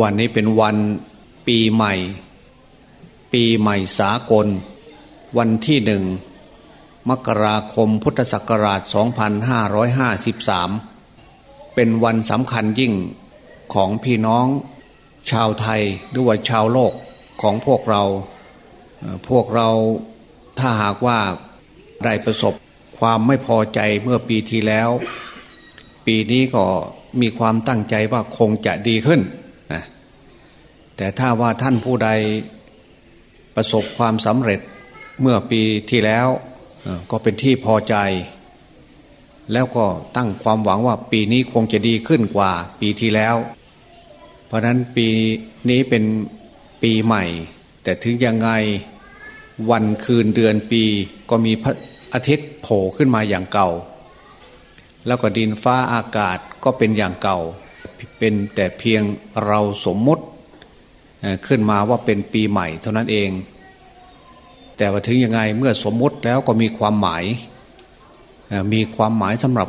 วันนี้เป็นวันปีใหม่ ปีใหม่สากล วันที่หนึ่งมกราคมพุทธศักราช 2553 เป็นวันสำคัญยิ่งของพี่น้องชาวไทยหรือว่าชาวโลกของพวกเรา พวกเราถ้าหากว่าได้ประสบความไม่พอใจเมื่อปีที่แล้ว ปีนี้ก็มีความตั้งใจว่าคงจะดีขึ้น แต่ถ้าว่าท่านผู้ใดประสบความสำเร็จเมื่อปีที่แล้วก็เป็นที่พอใจ แล้วก็ตั้งความหวังว่าปีนี้คงจะดีขึ้นกว่าปีที่แล้ว เพราะนั้นปีนี้เป็นปีใหม่ แต่ถึงยังไงวันคืนเดือนปีก็มีพระอาทิตย์โผล่ขึ้นมาอย่างเก่า แล้วก็ดินฟ้าอากาศก็เป็นอย่างเก่า เป็นแต่เพียงเราสมมติ ขึ้นมาว่าเป็นปีใหม่ เท่านั้นเอง แต่ว่าถึงยังไงเมื่อสมมติแล้วก็มีความหมาย มีความหมายสำหรับ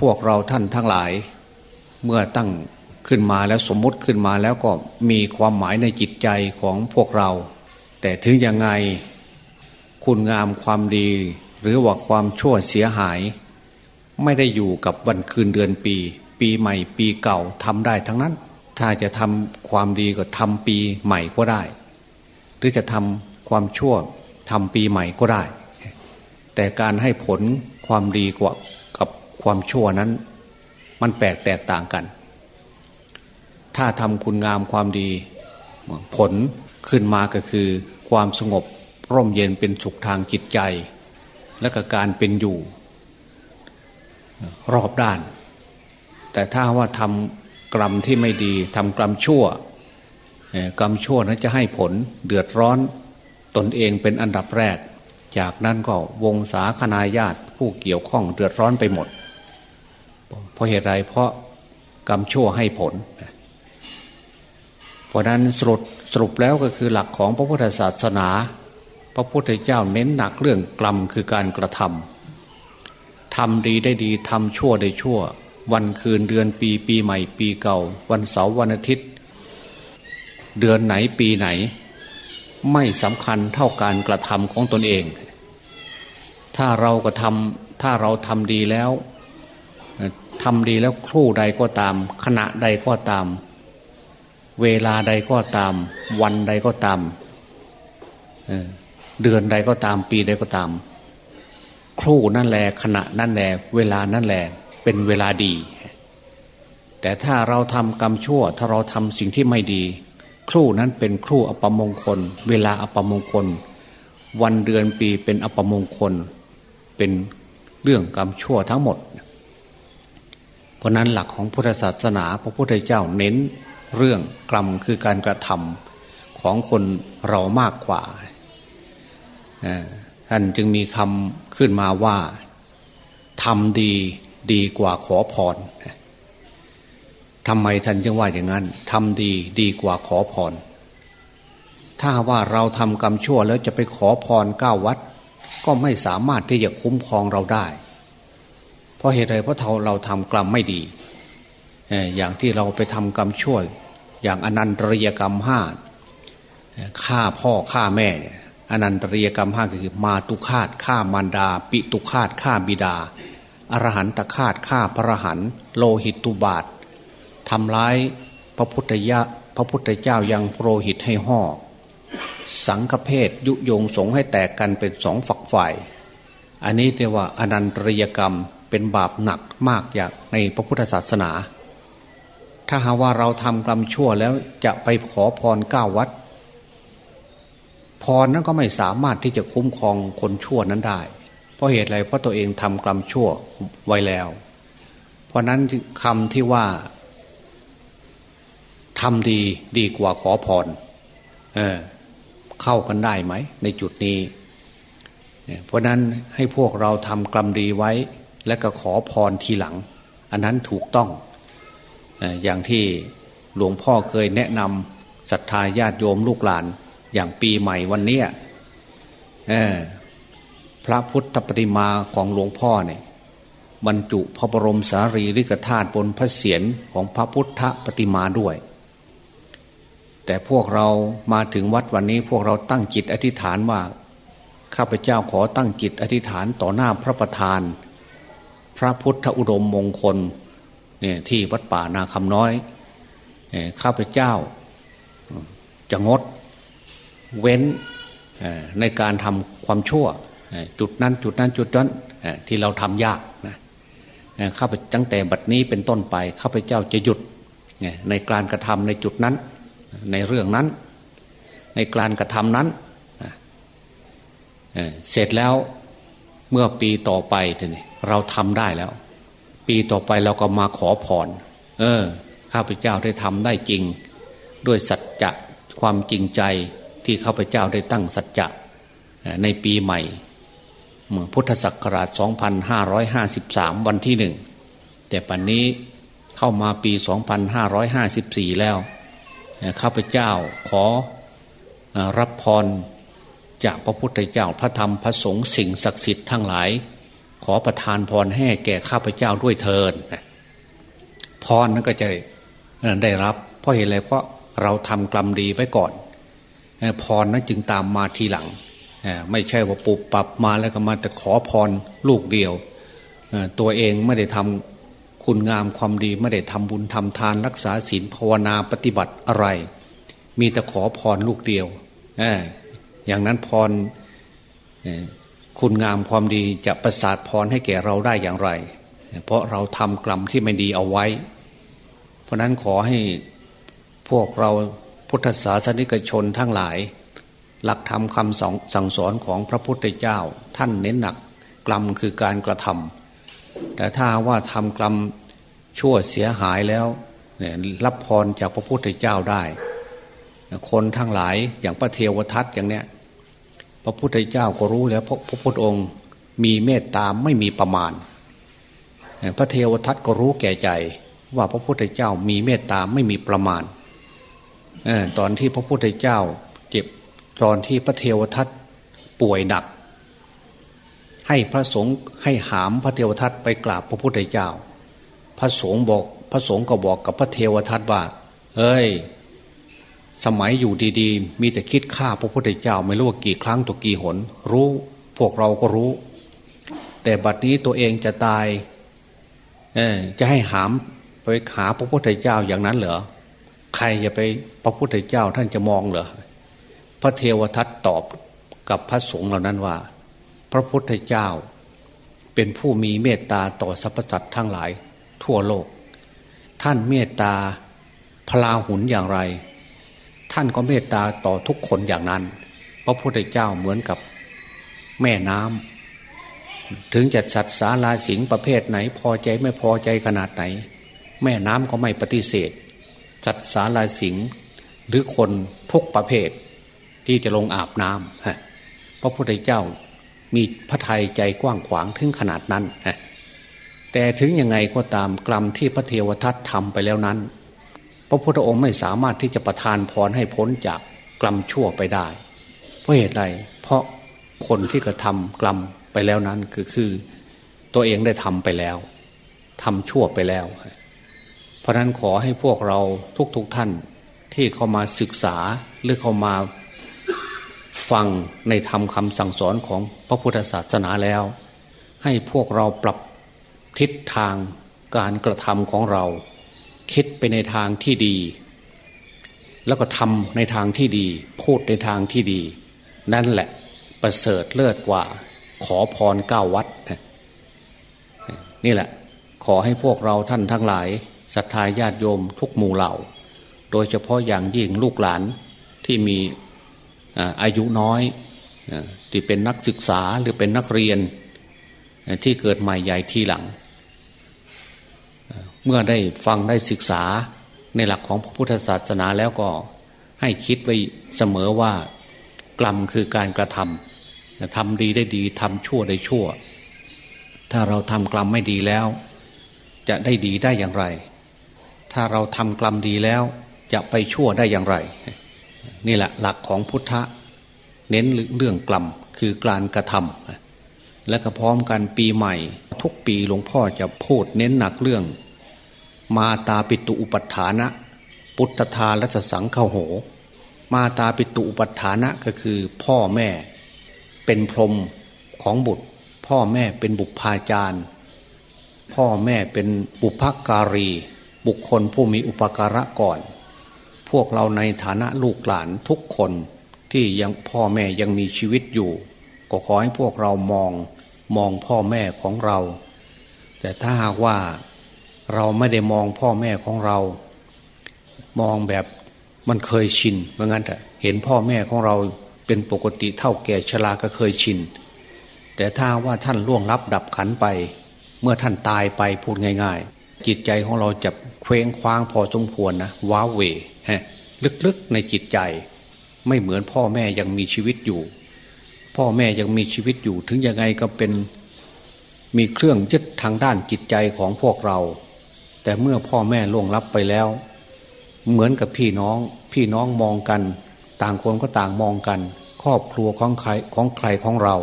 พวกเราท่านทั้งหลาย เมื่อตั้งขึ้นมาแล้วสมมติขึ้นมาแล้วก็มีความหมายในจิตใจของพวกเรา แต่ถึงยังไงคุณงามความดี หรือว่าความชั่วเสียหาย ไม่ได้อยู่กับวันคืนเดือนปี ปีใหม่ปีเก่าทำได้ทั้งนั้น ถ้าจะทำความดีก็ทำปีใหม่ก็ได้ หรือจะทำความชั่วทำปีใหม่ก็ได้ แต่การให้ผลความดีกว่ากับความชั่วนั้น มันแปลกแตกต่างกัน ถ้าทำคุณงามความดี ผลขึ้นมาก็คือความสงบร่มเย็นเป็นสุขทางจิตใจ และก็การเป็นอยู่ รอบด้าน แต่ถ้าว่าทำ กรรมที่ไม่ดีทำกรรมชั่วกรรมชั่วนั้นจะให้ผลเดือดร้อนตนเองเป็นอันดับแรก จากนั้นก็วงศาคณาญาติผู้เกี่ยวข้องเดือดร้อนไปหมด เพราะเหตุไรเพราะกรรมชั่วให้ผล เพราะนั้นสรุปสรุปแล้วก็คือหลักของพระพุทธศาสนา พระพุทธเจ้าเน้นหนักเรื่องกรรมคือการกระทำทำดีได้ดีทำชั่วได้ชั่ว วันคืนเดือนปีปีใหม่ปีเก่า วันเสาร์วันอาทิตย์ เดือนไหนปีไหน ไม่สำคัญเท่าการกระทำของตนเอง ถ้าเราก็ทำถ้าเราทำดีแล้วทำดีแล้วครู่ใดก็ตาม ขณะใดก็ตาม เวลาใดก็ตาม วันใดก็ตามเดือนใดก็ตามปีใดก็ตาม ครู่นั่นแหละขณะนั่นแหละเวลานั่นแหละ เป็นเวลาดี แต่ถ้าเราทำกรรมชั่ว ถ้าเราทำสิ่งที่ไม่ดี ครู่นั้นเป็นครู่อัปมงคล เวลาอัปมงคล วันเดือนปีเป็นอัปมงคล เป็นเรื่องกรรมชั่วทั้งหมด เพราะนั้นหลักของพุทธศาสนาพระพุทธเจ้าเน้นเรื่องกรรมคือการกระทำของคนเรามากกว่าท่านจึงมีคำขึ้นมาว่าทำดี ดีกว่าขอพรทำไมท่านจึงว่าอย่างนั้นทำดีดีกว่าขอพรถ้าว่าเราทำกรรมชั่วแล้วจะไปขอพรก้าวัด ก็ไม่สามารถที่จะคุ้มครองเราได้ เพราะเหตุไรเพราะเราเราทำกรรมไม่ดีอย่างที่เราไปทำกรรมชั่ว อย่างอนันตริยกรรมห้าฆ่าพ่อฆ่าแม่เนี่ยอนันตริยกรรมห้าคือมาตุคาตฆ่ามารดา ปิตุคาตฆ่าบิดา อรหันตคาตฆ่าพระหันโลหิตตุบาททำร้ายพระพุทธยะพระพุทธเจ้ายังโปรหิตให้ห่อสังฆเพศยุโยงสงให้แตกกันเป็นสองฝักฝ่าย อันนี้เรียกว่าอนันตริยกรรมเป็นบาปหนักมากอย่างในพระพุทธศาสนา ถ้าหาว่าเราทำกรรมชั่วแล้วจะไปขอพรก้าวัด พรนั้นก็ไม่สามารถที่จะคุ้มครองคนชั่วนั้นได้ ราะเหตุอะไรเพราะตัวเองทำกรรมชั่วไว้แล้ว เพราะนั้นคำที่ว่าทำดีดีกว่าขอพรเออเข้ากันได้ไหม ในจุดนี้ เพราะนั้นให้พวกเราทำกรรมดีไว้ และก็ขอพรทีหลัง อันนั้นถูกต้อง อย่างที่หลวงพ่อเคยแนะนำศรัทธาญาติโยมลูกหลาน อย่างปีใหม่วันนี้ พระพุทธปฏิมาของหลวงพ่อเนี่ยบรรจุพระบรมสารีริกธาตุบนพระเศียรของพระพุทธปฏิมาด้วย แต่พวกเรามาถึงวัดวันนี้พวกเราตั้งจิตอธิษฐานว่า ข้าพเจ้าขอตั้งจิตอธิษฐานต่อหน้าพระประธาน พระพุทธอุดมมงคลเนี่ยที่วัดป่านาคำน้อย ข้าพเจ้าจะงดเว้นในการทำความชั่ว จุดนั้นจุดนั้นจุดนั้นที่เราทำยากนะข้าพตั้งแต่บัดนี้เป็นต้นไปข้าพเจ้าจะหยุดในการกระทำในจุดนั้น ในเรื่องนั้น ในการกระทำนั้นเสร็จแล้วเมื่อปีต่อไปทีนี้เราทำได้แล้ว ปีต่อไปเราก็มาขอพรเออ ข้าพเจ้าได้ทำได้จริง ด้วยสัจจะความจริงใจที่ข้าพเจ้าได้ตั้งสัจจะในปีใหม่ เมื่อพุทธศักราช 2553 วันที่หนึ่งแต่ปัจนนี้เข้ามาปี 2554 แล้วข้าพเจ้าขอรับพรจากพระพุทธเจ้าพระธรรมพระสงฆ์สิ่งศักดิ์สิทธิ์ทั้งหลาย ขอประทานพรให้แก่ข้าพเจ้าด้วยเทินพรนั้นก็จะได้รับเพราะเหตุอะไรเพราะเราทำกรรมดีไว้ก่อนพรนั้นจึงตามมาทีหลัง ไม่ใช่ว่าปุบปรับมาแล้วก็มาแต่ขอพรลูกเดียว ตัวเองไม่ได้ทำคุณงามความดีไม่ได้ทำบุญทำทานรักษาศีลภาวนาปฏิบัติอะไร มีแต่ขอพรลูกเดียวอย่างนั้นพรคุณงามความดีจะประสาทพรให้แก่เราได้อย่างไร เพราะเราทำกรรมที่ไม่ดีเอาไว้ เพราะนั้นขอให้พวกเราพุทธศาสนิกชนทั้งหลาย หลักธรรมคำสั่งสอนของพระพุทธเจ้า ท่านเน้นหนักกรรมคือการกระทำแต่ถ้าว่าทำกรรมชั่วเสียหายแล้วเนี่ยรับพรจากพระพุทธเจ้าได้ คนทั้งหลายอย่างพระเทวทัตอย่างเนี้ยพระพุทธเจ้าก็รู้แล้วพระพุทธองค์มีเมตตาไม่มีประมาณ พระเทวทัตก็รู้แก่ใจ ว่าพระพุทธเจ้ามีเมตตาไม่มีประมาณตอนที่พระพุทธเจ้าเจ็บ ตอนที่พระเทวทัตป่วยหนัก ให้พระสงฆ์ให้หามพระเทวทัตไปกราบพระพุทธเจ้า พระสงฆ์บอกพระสงฆ์ก็บอกกับพระเทวทัตว่า เอ้ย สมัยอยู่ดีๆ มีแต่คิดฆ่าพระพุทธเจ้าไม่รู้ว่ากี่ครั้งตัวกี่หน รู้พวกเราก็รู้ แต่บัดนี้ตัวเองจะตายเอจะให้หามไปหาพระพุทธเจ้าอย่างนั้นเหรอใครจะไปพระพุทธเจ้าท่านจะมองเหรอ ระเทวทัตตอบกับพระสงฆ์เหล่านั้นว่า พระพุทธเจ้า เป็นผู้มีเมตตาต่อสรรพสัตว์ทั้งหลายทั่วโลก ท่านเมตตาพลาหุนอย่างไร ท่านก็เมตตาต่อทุกคนอย่างนั้น พระพุทธเจ้าเหมือนกับแม่น้ำถึงจะสัตว์สาลาสิงประเภทไหน พอใจไม่พอใจขนาดไหน แม่น้ำก็ไม่ปฏิเสธสัตว์สาลาสิงหรือคนทุกประเภท ที่จะลงอาบน้ำฮะพระพุทธเจ้ามีพระทัยใจกว้างขวางถึงขนาดนั้นฮะแต่ถึงยังไงก็ตามกรรมที่พระเทวทัตทำไปแล้วนั้น พระพุทธองค์ไม่สามารถที่จะประทานพรให้พ้นจากกรรมชั่วไปได้ เพราะเหตุใด เพราะคนที่กระทำกรรมไปแล้วนั้นคือคือตัวเองได้ทำไปแล้วทำชั่วไปแล้ว เพราะนั้นขอให้พวกเราทุกๆทท่านที่เข้ามาศึกษาหรือเข้ามา ฟังในธรรมคำสั่งสอนของพระพุทธศาสนาแล้ว ให้พวกเราปรับทิศทางการกระทำของเรา คิดไปในทางที่ดี แล้วก็ทำในทางที่ดี พูดในทางที่ดี นั่นแหละประเสริฐเลิศกว่า ขอพรเก้าวัดนี่แหละ ขอให้พวกเราท่านทั้งหลายศรัทธาญาติโยมทุกหมู่เหล่า โดยเฉพาะอย่างยิ่งลูกหลานที่มี อายุน้อยที่เป็นนักศึกษาหรือเป็นนักเรียนที่เกิดใหม่ใหญ่ทีหลัง เมื่อได้ฟังได้ศึกษาในหลักของพระพุทธศาสนาแล้วก็ให้คิดไว้เสมอว่ากรรมคือการกระทำทำดีได้ดีทำชั่วได้ชั่ว ถ้าเราทำกรรมไม่ดีแล้ว จะได้ดีได้อย่างไร ถ้าเราทำกรรมดีแล้วจะไปชั่วได้อย่างไร นี่แหละหลักของพุทธะ เน้นเรื่องกรรมคือการกระทำและก็พร้อมกันปีใหม่ ทุกปีหลวงพ่อจะพูดเน้นหนักเรื่อง มาตาปิตุอุปัฏฐานะปุตตาลัสสังขโห มาตาปิตุอุปัฏฐานะก็คือพ่อแม่เป็นพรหมของบุตร พ่อแม่เป็นบุพาจารย์ พ่อแม่เป็นบุพการี บุคคลผู้มีอุปการะก่อน วกเราในฐานะลูกหลานทุกคนที่ยังพ่อแม่ยังมีชีวิตอยู่ ก็ขอให้พวกเรามองมองพ่อแม่ของเรา แต่ถ้าหากว่าเราไม่ได้มองพ่อแม่ของเรา มองแบบมันเคยชินเมือนกันเห็นพ่อแม่ของเราเป็นปกติเท่าแก่ชราก็เคยชิน แต่ถ้าว่าท่านล่วงลับดับขันไป เมื่อท่านตายไปพูดง่าย ๆ จิตใจของเราจะเคว้งคว้างพอสมควรนะว้าเว ลึกๆในจิตใจ ไม่เหมือนพ่อแม่ยังมีชีวิตอยู่ พ่อแม่ยังมีชีวิตอยู่ ถึงยังไงก็เป็นมีเครื่องยึดทางด้านจิตใจของพวกเรา แต่เมื่อพ่อแม่ล่วงลับไปแล้ว เหมือนกับพี่น้อง พี่น้องมองกัน ต่างคนก็ต่างมองกัน ครอบครัวของใครของใครของเรา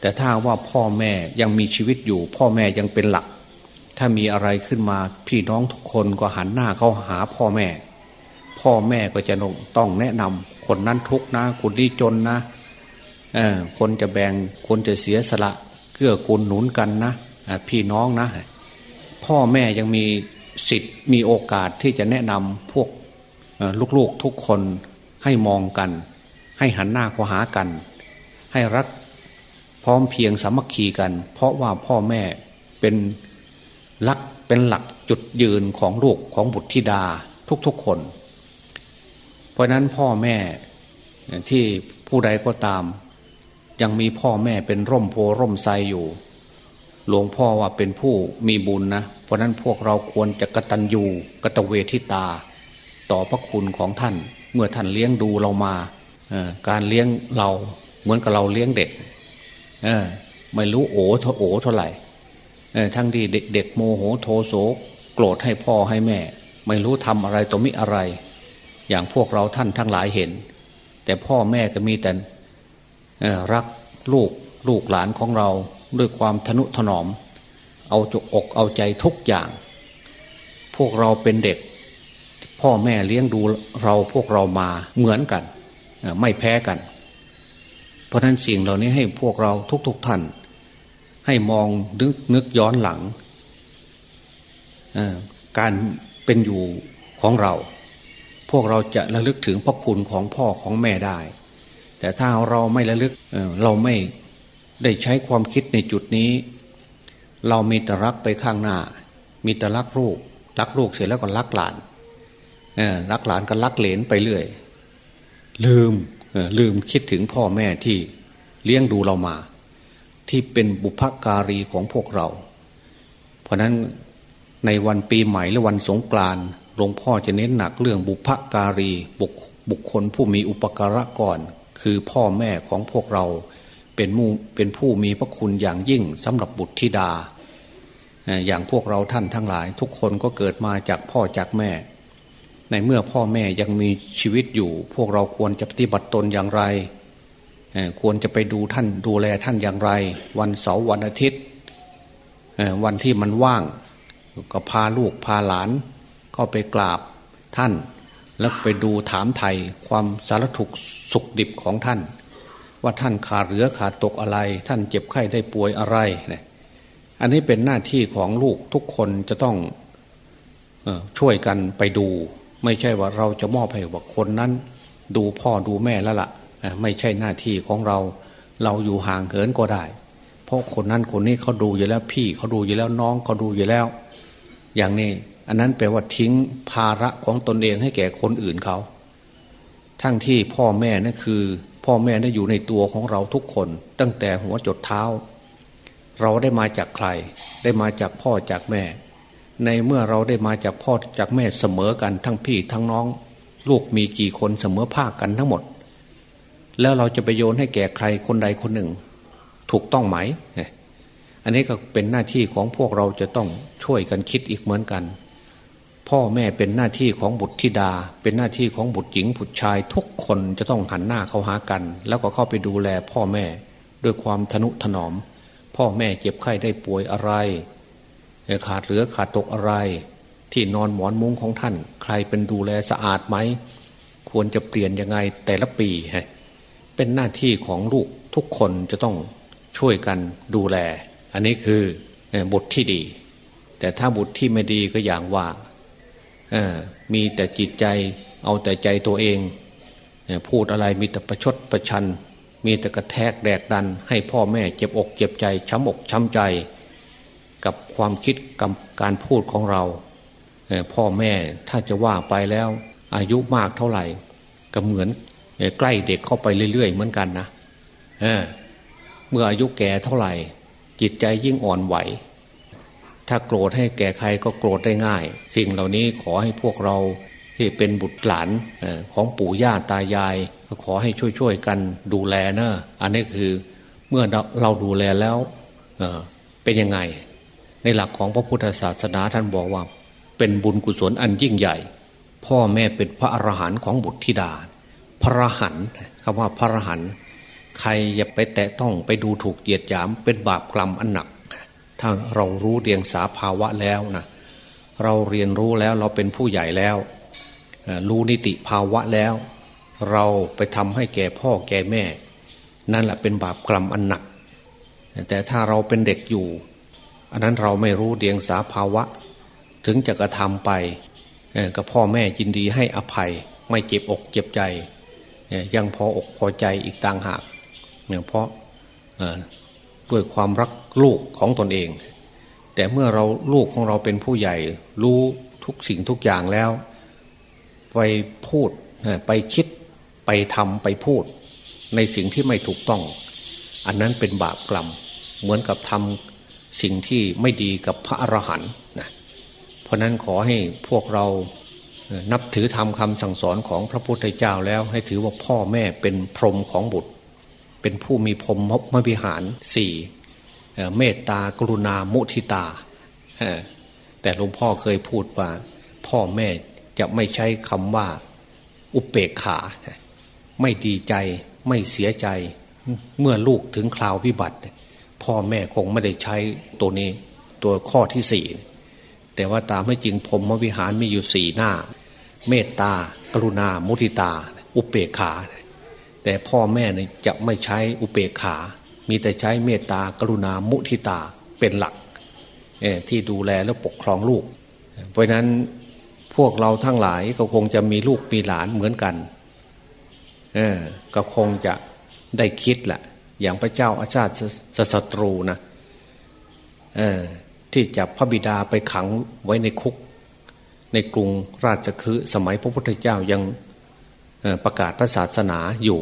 แต่ถ้าว่าพ่อแม่ยังมีชีวิตอยู่ พ่อแม่ยังเป็นหลัก ถ้ามีอะไรขึ้นมาพี่น้องทุกคนก็หันหน้าเข้าหาพ่อแม่ พ่อแม่ก็จะต้องแนะนำคนนั้นทุกนะ คนนี้จนนะเออคนจะแบ่งคนจะเสียสละเกื้อกูลหนุนกันนะพี่น้องนะ พ่อแม่ยังมีสิทธิ์มีโอกาสที่จะแนะนำพวกลูกๆทุกคนให้มองกัน ให้หันหน้าเข้าหากัน ให้รักพร้อมเพียงสามัคคีกัน เพราะว่าพ่อแม่เป็นลักเป็นหลักจุดยืนของลูกของบุตรธิดาทุกๆคน ราะนั้นพ่อแม่ที่ผู้ใดก็ตาม ยังมีพ่อแม่เป็นร่มโพร่มไทรอยู่ หลวงพ่อว่าเป็นผู้มีบุญนะ เพราะนั้นพวกเราควรจะกะตัญญูกะตะเวทิตา ต่อพระคุณของท่าน เมื่อท่านเลี้ยงดูเรามาการเลี้ยงเราเหมือนกับเราเลี้ยงเด็กไม่รู้โอเท่าโอเท่าไหร่ทั้งที่เด็กโมโหโทโสโกรธให้พ่อให้แม่ ไม่รู้ทำอะไรตัวมิอะไร อย่างพวกเราท่านทั้งหลายเห็น แต่พ่อแม่ก็มีแต่รักลูกลูกหลานของเราด้วยความทนุถนอม เอาจุกอกเอาใจทุกอย่าง พวกเราเป็นเด็ก พ่อแม่เลี้ยงดูเราพวกเรามาเหมือนกัน ไม่แพ้กัน เพราะนั้นสิ่งเหล่านี้ให้พวกเราทุกๆทท่าน ให้มองนึกนึกย้อนหลังการเป็นอยู่ของเรา พวกเราจะระลึกถึงพระคุณของพ่อของแม่ได้ แต่ถ้าเราไม่ระลึกเราไม่ได้ใช้ความคิดในจุดนี้ เรามีแต่รักไปข้างหน้า มีแต่รักลูกรักลูกเสร็จแล้วก็รักหลานรักหลานก็รักเหลนไปเรื่อย ลืมลืมคิดถึงพ่อแม่ที่เลี้ยงดูเรามา ที่เป็นบุพการีของพวกเรา เพราะนั้นในวันปีใหม่และวันสงกรานต์ หลวงพ่อจะเน้นหนักเรื่องบุพการีบุคบุคคลผู้มีอุปการะก่อน คือพ่อแม่ของพวกเราเป็นมูเป็นผู้มีพระคุณอย่างยิ่งสำหรับบุตรธิดา อย่างพวกเราท่านทั้งหลาย ทุกคนก็เกิดมาจากพ่อจากแม่ ในเมื่อพ่อแม่ยังมีชีวิตอยู่ พวกเราควรจะปฏิบัติตนอย่างไร ควรจะไปดูท่านดูแลท่านอย่างไร วันเสาร์วันอาทิตย์วันที่มันว่าง ก็พาลูกพาหลาน ก็ไปกราบท่าน แล้วไปดูถามไทยความสารถุกสุขดิบของท่าน ว่าท่านขาดเหลือขาดตกอะไร ท่านเจ็บไข้ได้ป่วยอะไรเนี่ยอันนี้เป็นหน้าที่ของลูกทุกคนจะต้องช่วยกันไปดู ไม่ใช่ว่าเราจะมอบให้ว่าคนนั้น ดูพ่อดูแม่แล้วละ่ะไม่ใช่หน้าที่ของเรา เราอยู่ห่างเหินก็ได้ เพราะคนนั้นคนนี้เขาดูอยู่แล้วพี่เขาดูอยู่แล้วน้องเขาดูอยู่แล้ว อย่างนี้ อันนั้นแปลว่าทิ้งภาระของตนเองให้แก่คนอื่นเขา ทั้งที่พ่อแม่นั่นคือ พ่อแม่นั่นอยู่ในตัวของเราทุกคน ตั้งแต่หัวจดเท้า เราได้มาจากใคร ได้มาจากพ่อจากแม่ ในเมื่อเราได้มาจากพ่อจากแม่เสมอกันทั้งพี่ทั้งน้อง ลูกมีกี่คนเสมอภาคกันทั้งหมด แล้วเราจะไปโยนให้แก่ใครคนใดคนหนึ่ง ถูกต้องไหม อันนี้ก็เป็นหน้าที่ของพวกเราจะต้องช่วยกันคิดอีกเหมือนกัน พ่อแม่เป็นหน้าที่ของบุตรธิดา เป็นหน้าที่ของบุตรหญิงบุตรชายทุกคนจะต้องหันหน้าเข้าหากัน แล้วก็เข้าไปดูแลพ่อแม่ด้วยความทนุถนอม พ่อแม่เจ็บไข้ได้ป่วยอะไร ขาดเหลือขาดตกอะไร ที่นอนหมอนมุ้งของท่าน ใครเป็นดูแลสะอาดไหม ควรจะเปลี่ยนยังไงแต่ละปีฮะเป็นหน้าที่ของลูกทุกคนจะต้องช่วยกันดูแล อันนี้คือบุตรที่ดี แต่ถ้าบุตรที่ไม่ดีก็อย่างว่า มีแต่จิตใจเอาแต่ใจตัวเองพูดอะไรมีแต่ประชดประชัน มีแต่กระแทกแดกดัน ให้พ่อแม่เจ็บอกเจ็บใจ ช้ำอกช้ำใจ กับความคิดกับการพูดของเราพ่อแม่ถ้าจะว่าไปแล้ว อายุมากเท่าไหร่ ก็เหมือนใกล้เด็กเข้าไปเรื่อย ๆ เหมือนกันนะเเมื่ออายุแก่เท่าไหร่ จิตใจยิ่งอ่อนไหว ถ้าโกรธให้แก่ใครก็โกรธได้ง่าย สิ่งเหล่านี้ขอให้พวกเราที่เป็นบุตรหลานของปู่ย่าตายายขอให้ช่วยๆกันดูแลนะอันนี้คือเมื่อเราดูแลแล้วเป็นยังไง ในหลักของพระพุทธศาสนาท่านบอกว่า เป็นบุญกุศลอันยิ่งใหญ่ พ่อแม่เป็นพระอรหันต์ของบุตรธิดา พระหันคำว่าพระหันใครอย่าไปแตะต้องไปดูถูกเหยียดหยามเป็นบาปกรรมอันหนัก ถ้าเรารู้เรียงสาภาวะแล้วนะเราเรียนรู้แล้วเราเป็นผู้ใหญ่แล้ว รู้นิติภาวะแล้ว เราไปทำให้แก่พ่อแก่แม่ นั่นแหละเป็นบาปกรรมอันหนัก แต่ถ้าเราเป็นเด็กอยู่ อันนั้นเราไม่รู้เดียงสาภาวะ ถึงจะกระทำไปกับพ่อแม่ยินดีให้อภัย ไม่เจ็บอกเจ็บใจ ยังพออกพอใจอีกต่างหากเนี่ยเพราะ ด้วยความรักลูกของตนเอง แต่เมื่อเราลูกของเราเป็นผู้ใหญ่ รู้ทุกสิ่งทุกอย่างแล้ว ไปพูดไปคิดไปทำไปพูด ในสิ่งที่ไม่ถูกต้อง อันนั้นเป็นบาปกรรมเหมือนกับทำสิ่งที่ไม่ดีกับพระอรหันต์นะเพราะนั้นขอให้พวกเรานับถือทำคำสั่งสอนของพระพุทธเจ้าแล้วให้ถือว่าพ่อแม่เป็นพรหมของบุตร เป็นผู้มีพรหมมวิหารสี่เมตตากรุณามุทิตา แต่หลวงพ่อเคยพูดว่า พ่อแม่จะไม่ใช้คำว่า อุเปกขา ไม่ดีใจไม่เสียใจ เมื่อลูกถึงคราววิบัติ พ่อแม่คงไม่ได้ใช้ตัวนี้ตัวข้อที่สี่แต่ว่าตามให้จริงพรมวิหารมีอยู่สี่หน้า เมตตากรุณามุทิตา อุเปกขา แต่พ่อแม่เนี่ยจะไม่ใช้อุเปกขา มีแต่ใช้เมตตากรุณามุทิตาเป็นหลักที่ดูแลและปกครองลูก เพราะนั้นพวกเราทั้งหลายก็คงจะมีลูกมีหลานเหมือนกันเออก็คงจะได้คิดแหละอย่างพระเจ้าอาชาติศัตรูนะเออที่จับพระบิดาไปขังไว้ในคุก ในกรุงราชคฤห์สมัยพระพุทธเจ้ายัง ประกาศพระศาสนาอยู่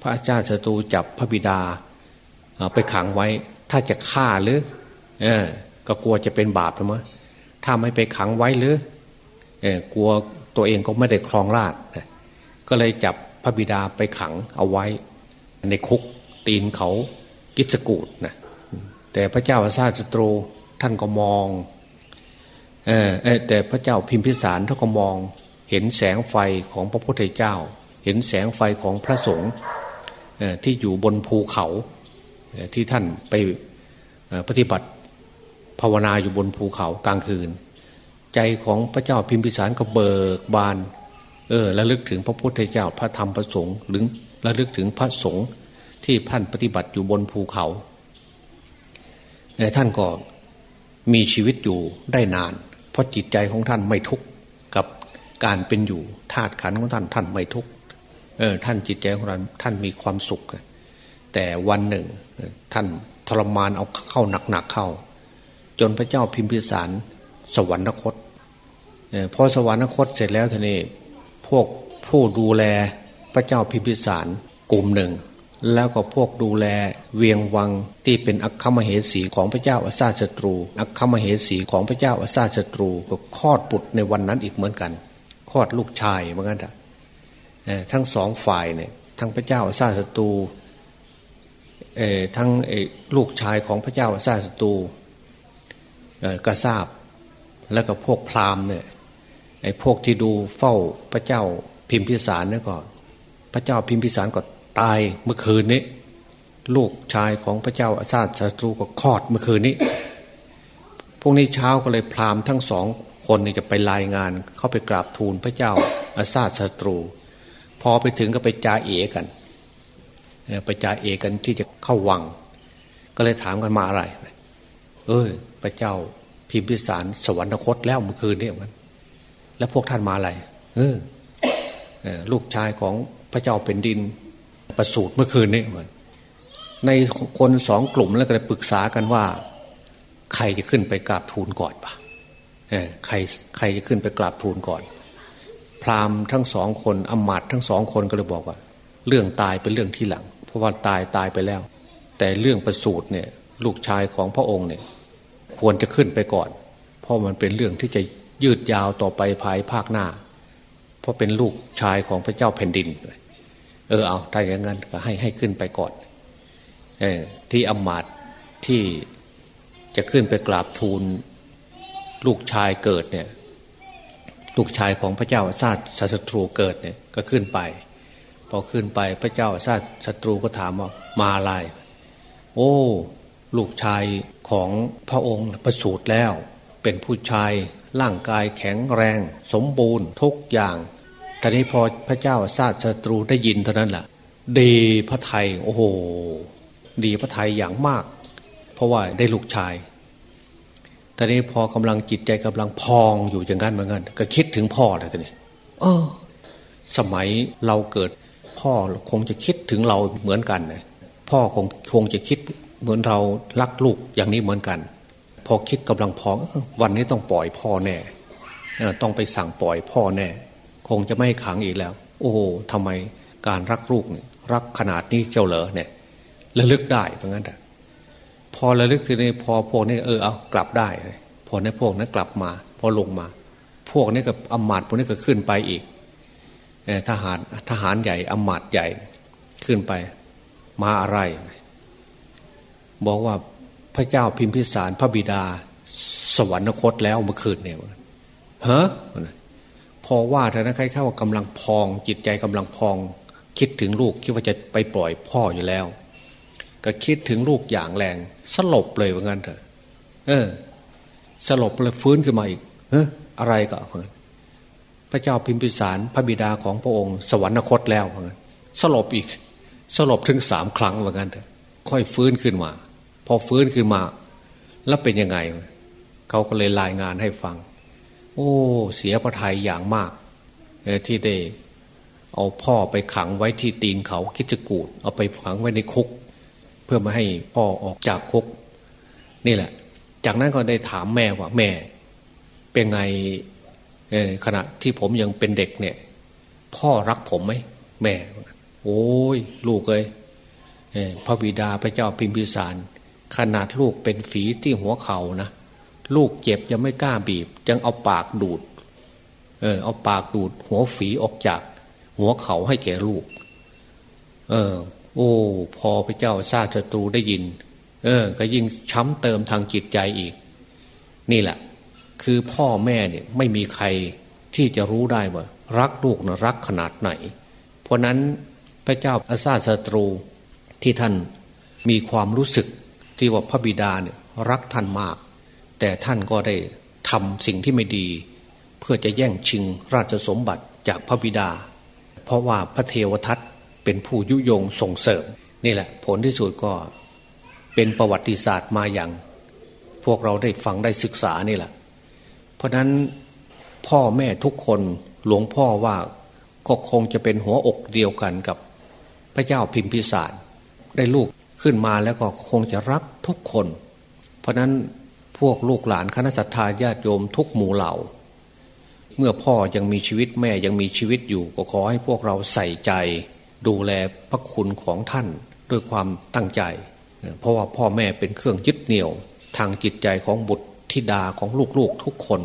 พระอาจารย์ศัตรูจับพระบิดาไปขังไว้ ถ้าจะฆ่าหรืออก็กลัวจะเป็นบาปหรือมั้ถ้าไม่ไปขังไว้หรือกลัวตัวเองก็ไม่ได้ครองราชก็เลยจับพระบิดาไปขังเอาไว้ ในคุกตีนเขากิจกูดนะแต่พระเจ้าอาซาสตรูท่านก็มองเออแต่พระเจ้าพิมพิสารท่านก็มอง เห็นแสงไฟของพระพุทธเจ้า เห็นแสงไฟของพระสงฆ์ที่อยู่บนภูเขาที่ท่านไปปฏิบัติภาวนาอยู่บนภูเขากลางคืน ใจของพระเจ้าพิมพิสารก็เบิกบาน เออระลึกถึงพระพุทธเจ้าพระธรรมพระสงฆ์หรือระลึกถึงพระสงฆ์ที่ท่านปฏิบัติอยู่บนภูเขาท่านก็มีชีวิตอยู่ได้นาน เพราะจิตใจของท่านไม่ทุกข์ การเป็นอยู่ธาตุขันของท่านท่านไม่ทุกข์เออท่านจิตใจของท่านท่านมีความสุข แต่วันหนึ่งท่านทรมานเอาเข้าหนักๆเข้า จนพระเจ้าพิมพิสารสวรรคตพอสวรรคตเสร็จแล้วทีนี้พวกผู้ดูแลพระเจ้าพิมพิสารกลุ่มหนึ่ง แล้วก็พวกดูแลเวียงวังที่เป็นอัคคมเหสีของพระเจ้าอาซาศัตรู อัคคมเหสีของพระเจ้าอาซาศัตรูก็คลอดบุตในวันนั้นอีกเหมือนกัน คลอดลูกชายเหมือนกันทั้งสองฝ่ายเนี่ยทั้งพระเจ้าอาซาศัตรูทั้งลูกชายของพระเจ้าอาซาสตูก็ทราบแล้วก็พวกพราหมณ์เนี่ยไอ้พวกที่ดูเฝ้าพระเจ้าพิมพิสารเนี่ยก็พระเจ้าพิมพิสารก็ตายเมื่อคืนนี้ ลูกชายของพระเจ้าอาซาสตูก็คลอดเมื่อคืนนี้พวกนี้เช้าก็เลยพราหมณ์ทั้งสอง คนนี่จะไปรายงาน เข้าไปกราบทูลพระเจ้าอาซาศัตรู พอไปถึงก็ไปจ่าเอกันไปจ่าเอกันที่จะเข้าวัง ก็เลยถามกันมาอะไร เอ้ยพระเจ้าพิมพิสารสวรรคตแล้วเมื่อคืนนี่มันแล้วพวกท่านมาอะไรเออลูกชายของพระเจ้าเป็นดินประสูติเมื่อคืนนี้มันในคนสองกลุ่มแล้วก็เลยปรึกษากันว่า ใครจะขึ้นไปกราบทูลก่อนปะ ใครใครจะขึ้นไปกราบทูลก่อน พราหมณ์ทั้งสองคนอมาตทั้งสองคนก็เลยบอกว่า เรื่องตายเป็นเรื่องที่หลัง เพราะว่าตายตายไปแล้ว แต่เรื่องประสูติเนี่ยลูกชายของพระองค์เนี่ย ควรจะขึ้นไปก่อน เพราะมันเป็นเรื่องที่จะยืดยาวต่อไปภายภาคหน้า เพราะเป็นลูกชายของพระเจ้าแผ่นดิน เออเอาถ้าอย่างนั้นก็ให้ให้ขึ้นไปก่อนออที่อมาตที่จะขึ้นไปกราบทูล ลูกชายเกิดเนี่ย ลูกชายของพระเจ้าชาติศัตรูเกิดเนี่ยก็ขึ้นไป พอขึ้นไปพระเจ้าชาติศัตรูก็ถามว่ามาอะไรโอ้ ลูกชายของพระองค์ประสูติแล้ว เป็นผู้ชายร่างกายแข็งแรง สมบูรณ์ทุกอย่างตอนนี้พอพระเจ้าชาติศัตรูได้ยินเท่านั้นแหละดีพระไทยโอ้โห ดีพระไทยอย่างมาก เพราะว่าได้ลูกชาย ตอนนี้พอกำลังจิตใจกำลังพองอยู่อย่างนั้นเหมือนกันก็คิดถึงพ่อเลยตอนนี้เออ สมัยเราเกิด พ่อคงจะคิดถึงเราเหมือนกันนะพ่อคงคงจะคิดเหมือนเรารักลูกอย่างนี้เหมือนกัน พอคิดกำลังพองวันนี้ต้องปล่อยพ่อแน่ต้องไปสั่งปล่อยพ่อแน่ คงจะไม่ขังอีกแล้ว โอ้โหทำไมการรักลูกเนี่ยรักขนาดนี้เจ้าเหรอเนี่ยระลึกได้เพราะงั้นแต่ พอระลึกทีนี้พอพวกนี้เออเอากลับได้พอในพวกนั้นกลับมา พอลงมา พวกนี้กับอมาตพวกนี้ก็ขึ้นไปอีกทหารทหารใหญ่อมาตใหญ่ขึ้นไป มาอะไร บอกว่าพระเจ้าพิมพิสารพระบิดา สวรรคตแล้วเมื่อคืนเนี่ยเฮ้พอว่าเธอนะใครเข้ว่ากำลังพอง จิตใจกำลังพอง คิดถึงลูกคิดว่าจะไปปล่อยพ่ออยู่แล้ว ก็คิดถึงลูกอย่างแรง สลบเลยว่างั้นเถอะเออ สลบเลยฟื้นขึ้นมาอีกเอออะไรก็เพื่อนพระเจ้าพิมพิสารพระบิดาของพระองค์ สวรรคตแล้วเพื่อนสลบอีก สลบถึงสามครั้งว่างั้นเถอะค่อยฟื้นขึ้นมา พอฟื้นขึ้นมา แล้วเป็นยังไง เขาก็เลยรายงานให้ฟัง โอ้ เสียพระทัยอย่างมากที่ได้ เอาพ่อไปขังไว้ที่ตีนเขาคิดจะกูด เอาไปขังไว้ในคุก เพื่อมาให้พ่อออกจากคุก นี่แหละ จากนั้นก็ได้ถามแม่ว่าแม่ เป็นไงขณะที่ผมยังเป็นเด็กเนี่ย พ่อรักผมไหมแม่ โอ้ย ลูกเลยพระบิดาพระเจ้าพิมพิสาร ขนาดลูกเป็นฝีที่หัวเข่านะลูกเจ็บยังไม่กล้าบีบ ยังเอาปากดูด เออ เอาปากดูด หัวฝีออกจาก หัวเข่าให้แก่ลูก เออ โอ้ พอพระเจ้าทราบศัตรูได้ยิน เออ ก็ยิ่งช้ำเติมทางจิตใจอีก นี่แหละ คือพ่อแม่เนี่ยไม่มีใครที่จะรู้ได้ว่า รักลูกนะรักขนาดไหน เพราะนั้นพระเจ้าอาซาศัตรูที่ท่านมีความรู้สึกที่ว่าพระบิดาเนี่ยรักท่านมาก แต่ท่านก็ได้ทำสิ่งที่ไม่ดี เพื่อจะแย่งชิงราชสมบัติจากพระบิดา เพราะว่าพระเทวทัต เป็นผู้ยุยงส่งเสริม นี่แหละ ผลที่สุดก็เป็นประวัติศาสตร์มาอย่าง พวกเราได้ฟังได้ศึกษานี่แหละ เพราะนั้นพ่อแม่ทุกคนหลวงพ่อว่าก็คงจะเป็นหัวอกเดียวกันกับพระเจ้าพิมพิสาร ได้ลูกขึ้นมาแล้วก็คงจะรักทุกคน เพราะนั้นพวกลูกหลานคณะสัตยาญาติโยมทุกหมู่เหล่า เมื่อพ่อยังมีชีวิตแม่ยังมีชีวิตอยู่ก็ขอให้พวกเราใส่ใจ ดูแลพระคุณของท่านด้วยความตั้งใจ เพราะว่าพ่อแม่เป็นเครื่องยึดเหนี่ยว ทางจิตใจของบุตรธิดาของลูกๆทุกคน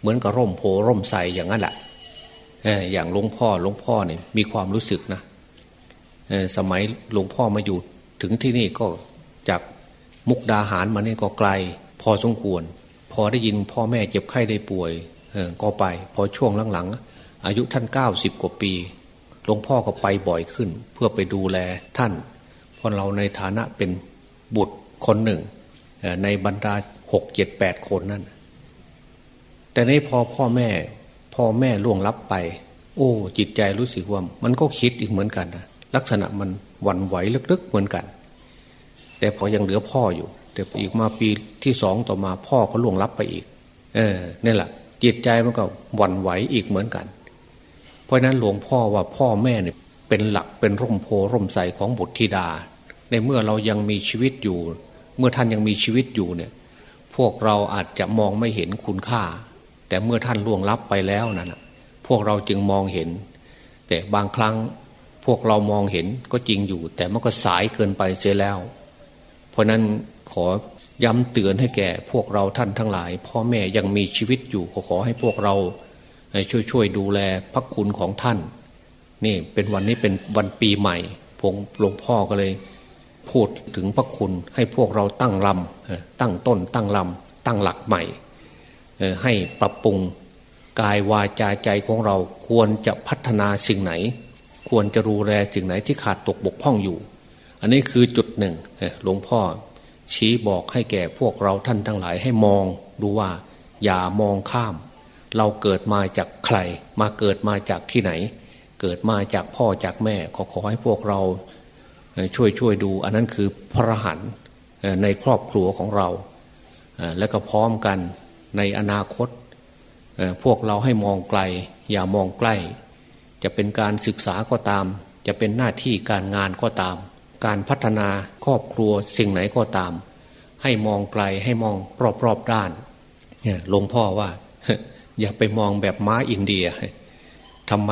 เหมือนกับร่มโพร่มใสอย่างนั้นแหละอย่างหลวงพ่อหลวงพ่อเนี่ยมีความรู้สึกนะสมัยหลวงพ่อมาอยู่ถึงที่นี่ก็จากมุกดาหารมานี่ก็ไกล พอสมควร พอได้ยินพ่อแม่เจ็บไข้ได้ป่วยก็ไป พอช่วงหลังๆอายุท่านเก้าสิบกว่าปี หลวงพ่อก็ไปบ่อยขึ้น เพื่อไปดูแลท่านเพราะเราในฐานะเป็นบุตรคนหนึ่ง ในบรรดาหกเจ็ดแปดคนนั่น แต่ในพอพ่อแม่ พ่อแม่ล่วงลับไป โอ้ จิตใจรู้สึกว่า มันก็คิดอีกเหมือนกันนะลักษณะมันหวั่นไหวลึกๆเหมือนกัน แต่พอยังเหลือพ่ออยู่ แต่อีกมาปีที่สองต่อมาพ่อก็ล่วงลับไปอีก เออนี่แหละจิตใจมันก็หวั่นไหวอีกเหมือนกัน เพราะนั้นหลวงพ่อว่าพ่อแม่เนี่ยเป็นหลักเป็นร่มโพร่มใสของบุตรธิดา ในเมื่อเรายังมีชีวิตอยู่ เมื่อท่านยังมีชีวิตอยู่เนี่ยพวกเราอาจจะมองไม่เห็นคุณค่า แต่เมื่อท่านล่วงลับไปแล้วนั่นพวกเราจึงมองเห็น แต่บางครั้งพวกเรามองเห็นก็จริงอยู่ แต่มันก็สายเกินไปเสียแล้ว เพราะนั้นขอย้ำเตือนให้แก่ พวกเราท่านทั้งหลาย พ่อแม่ยังมีชีวิตอยู่ขอให้พวกเรา ช่วยช่วยดูแลพระคุณของท่าน นี่เป็นวันนี้เป็นวันปีใหม่ผมหลวงพ่อก็เลย พูดถึงพระคุณให้พวกเราตั้งลำตั้งต้น ตั้งลำตั้งหลักใหม่ ให้ปรับปรุงกายวาจาใจของเราควรจะพัฒนาสิ่งไหน ควรจะดูแลสิ่งไหนที่ขาดตกบกพร่องอยู่ อันนี้คือจุดหนึ่งหลวงพ่อชี้บอกให้แก่พวกเราท่านทั้งหลายให้มองดูว่า อย่ามองข้าม เราเกิดมาจากใคร มาเกิดมาจากที่ไหน เกิดมาจากพ่อจากแม่ขอขอให้พวกเราช่วยช่วยดู อันนั้นคือพระหันในครอบครัวของเรา และก็พร้อมกันในอนาคต พวกเราให้มองไกล อย่ามองใกล้ จะเป็นการศึกษาก็ตาม จะเป็นหน้าที่การงานก็ตาม การพัฒนาครอบครัวสิ่งไหนก็ตาม ให้มองไกลให้มองรอบๆด้านหลวงพ่อว่า อย่าไปมองแบบม้าอินเดียทำไม